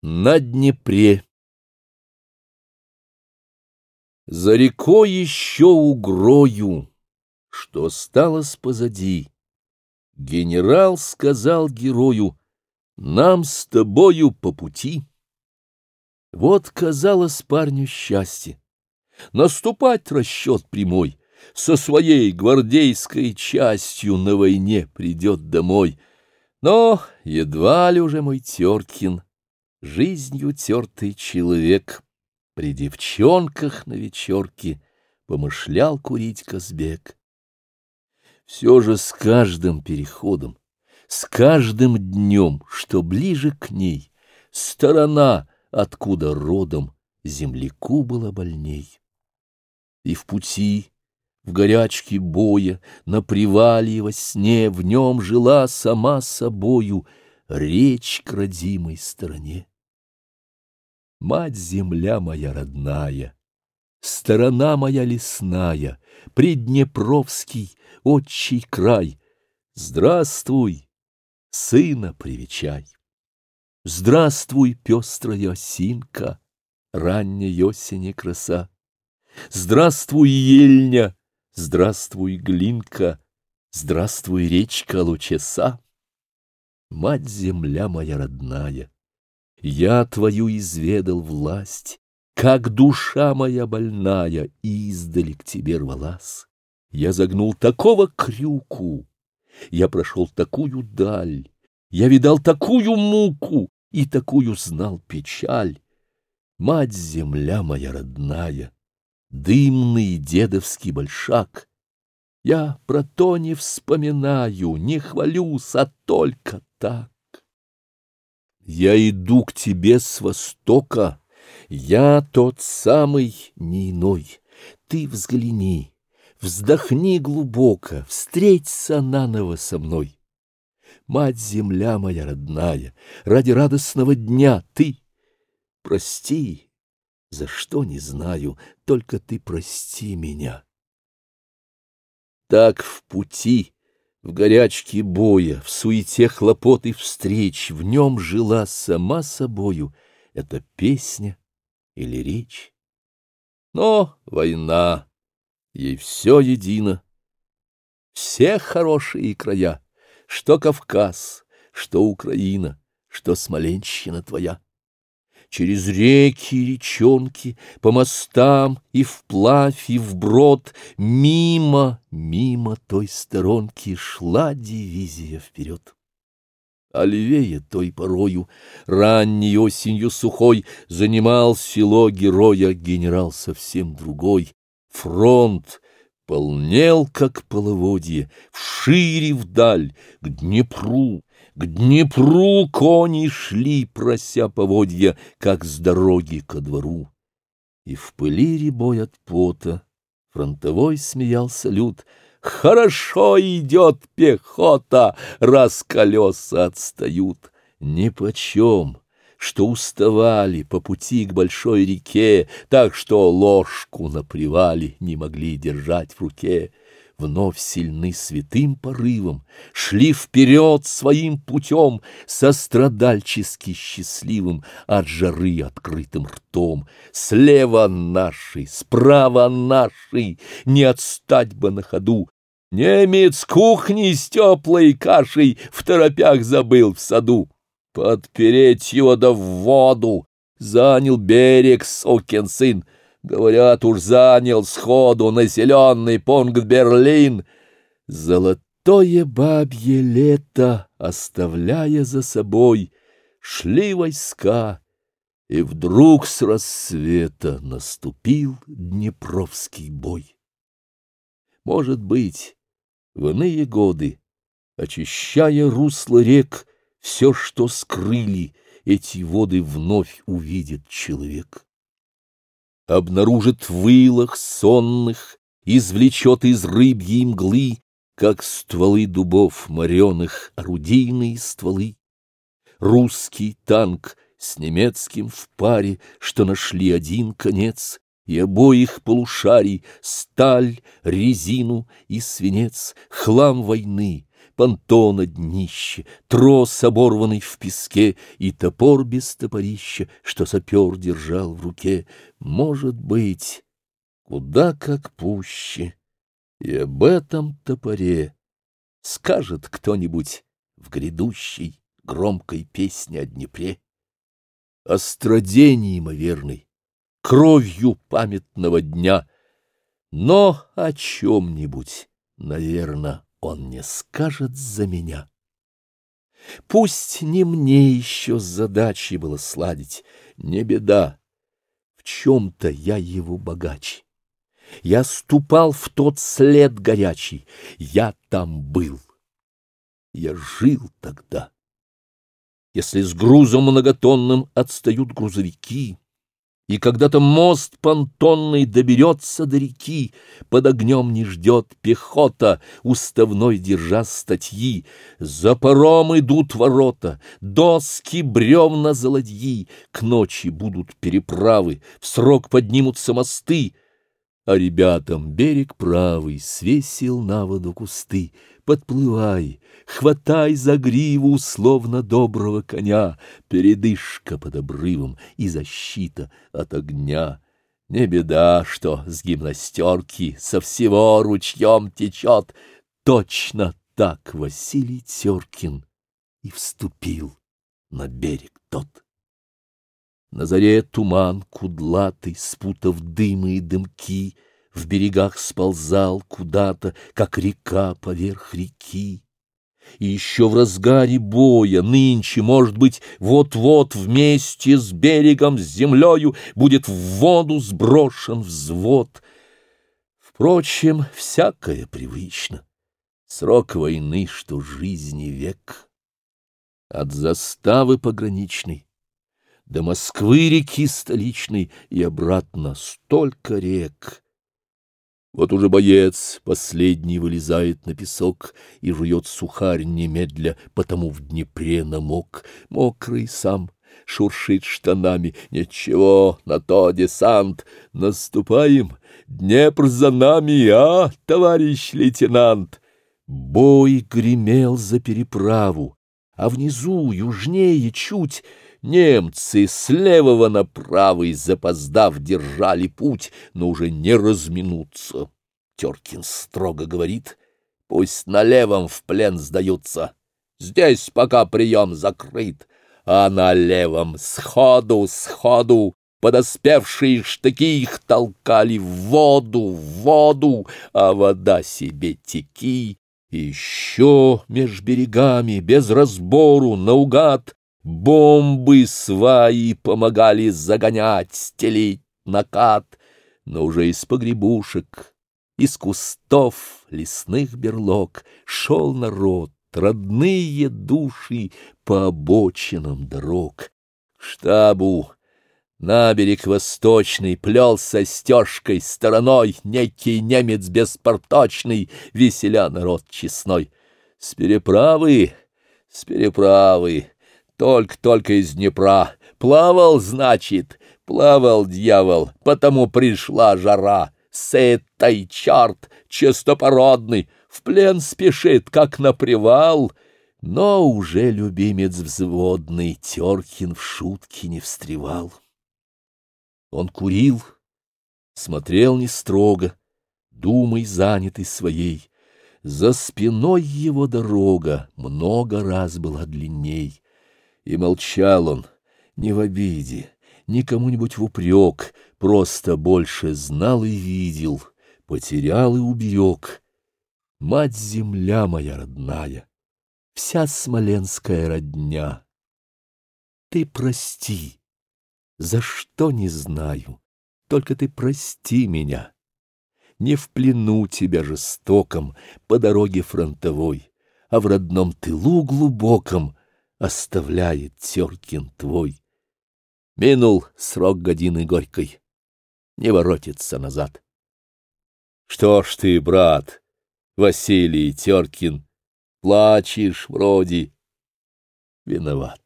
На Днепре За рекой еще угрою, Что осталось позади, Генерал сказал герою, Нам с тобою по пути. Вот казалось парню счастье, Наступать расчет прямой, Со своей гвардейской частью На войне придет домой. Но едва ли уже мой Теркин — жизнью тертый человек, при девчонках на вечерке помышлял курить Казбек. Все же с каждым переходом, с каждым днем, что ближе к ней, сторона, откуда родом, земляку была больней. И в пути, в горячке боя, на привале во сне в нем жила сама собою — речь к родимой стороне. Мать-земля моя родная, Сторона моя лесная, Приднепровский, отчий край, Здравствуй, сына привечай! Здравствуй, пестрая осинка, Ранней осени краса! Здравствуй, ельня, здравствуй, глинка, Здравствуй, речка Лучеса! Мать-земля моя родная! Я твою изведал власть, как душа моя больная издали к тебе рвалась. Я загнул такого крюку, я прошел такую даль, я видал такую муку и такую знал печаль. Мать-земля моя родная, дымный дедовский большак, я про то не вспоминаю, не хвалюсь, а только так. Я иду к тебе с востока, я тот самый, не иной. Ты взгляни, вздохни глубоко, встреться наново со мной. Мать-земля моя родная, ради радостного дня ты, прости, за что не знаю, только ты прости меня. Так в пути в горячке боя, в суете хлопот и встреч В нем жила сама собою эта песня или речь. Но война, ей все едино, все хорошие края, Что Кавказ, что Украина, что Смоленщина твоя. Через реки и речонки, по мостам и вплавь, и вброд, Мимо, мимо той сторонки шла дивизия вперед. А левее той порою, ранней осенью сухой, Занимал село героя генерал совсем другой. Фронт полнел, как половодье, вшире вдаль, к Днепру, к Днепру кони шли, прося поводья, как с дороги ко двору. И в пыли ребой от пота фронтовой смеялся люд. «Хорошо идет пехота, раз колеса отстают. Нипочем, что уставали по пути к большой реке, так что ложку на привале не могли держать в руке» вновь сильны святым порывом, шли вперед своим путем, сострадальчески счастливым, от жары открытым ртом. Слева нашей, справа нашей не отстать бы на ходу. Немец кухни с теплой кашей в торопях забыл в саду. Подпереть его да в воду, занял берег сокин сын, Говорят, уж занял сходу населенный пункт Берлин, Золотое бабье лето, оставляя за собой, шли войска, и вдруг с рассвета наступил Днепровский бой. Может быть, в иные годы, очищая русло рек, все, что скрыли, эти воды вновь увидит человек обнаружит в сонных, извлечет из рыбьей мглы, как стволы дубов мореных, орудийные стволы. Русский танк с немецким в паре, что нашли один конец, и обоих полушарий, сталь, резину и свинец, хлам войны, понтона днище, трос, оборванный в песке, и топор без топорища, что сапер держал в руке. Может быть, куда как пуще. И об этом топоре скажет кто-нибудь в грядущей громкой песне о Днепре. О страде неимоверной, кровью памятного дня, но о чем-нибудь, наверное он не скажет за меня. Пусть не мне еще задачей было сладить, не беда. В чем-то я его богаче. Я ступал в тот след горячий, я там был. Я жил тогда. Если с грузом многотонным отстают грузовики, и когда-то мост понтонный доберется до реки, под огнем не ждет пехота, уставной держа статьи. За паром идут ворота, доски, бревна, золодьи, к ночи будут переправы, в срок поднимутся мосты — а ребятам берег правый свесил на воду кусты. Подплывай, хватай за гриву словно доброго коня, Передышка под обрывом и защита от огня. Не беда, что с гимнастерки со всего ручьем течет. Точно так Василий Теркин и вступил на берег тот. На заре туман кудлатый, спутав дымы и дымки, В берегах сползал куда-то, как река поверх реки. И еще в разгаре боя нынче, может быть, вот-вот вместе с берегом, с землею будет в воду сброшен взвод. Впрочем, всякое привычно. Срок войны, что жизни век. От заставы пограничной до Москвы реки столичной и обратно столько рек. Вот уже боец последний вылезает на песок и жует сухарь немедля, потому в Днепре намок, мокрый сам, шуршит штанами. Ничего, на то десант. Наступаем, Днепр за нами, а, товарищ лейтенант? Бой гремел за переправу, а внизу, южнее чуть, Немцы с левого на правый, запоздав, держали путь, но уже не разминутся. Теркин строго говорит, пусть на левом в плен сдаются. Здесь пока прием закрыт, а на левом сходу, сходу. Подоспевшие штыки их толкали в воду, в воду, а вода себе теки. Еще меж берегами, без разбору, наугад, Бомбы сваи помогали загонять, стелить накат, но уже из погребушек, из кустов, лесных берлог шел народ, родные души по обочинам дорог. К штабу на берег восточный плелся стежкой стороной некий немец беспорточный, веселя народ честной. С переправы, с переправы только-только из Днепра. Плавал, значит, плавал дьявол, потому пришла жара. С этой чарт чистопородный в плен спешит, как на привал. Но уже любимец взводный Теркин в шутки не встревал. Он курил, смотрел не строго, думой занятый своей. За спиной его дорога много раз была длинней — и молчал он, не в обиде, ни кому-нибудь в упрек, просто больше знал и видел, потерял и уберег. Мать-земля моя родная, вся смоленская родня, ты прости, за что не знаю, только ты прости меня. Не в плену тебя жестоком по дороге фронтовой, а в родном тылу глубоком оставляет Теркин твой. Минул срок годины горькой, не воротится назад. Что ж ты, брат, Василий Теркин, плачешь вроде, виноват.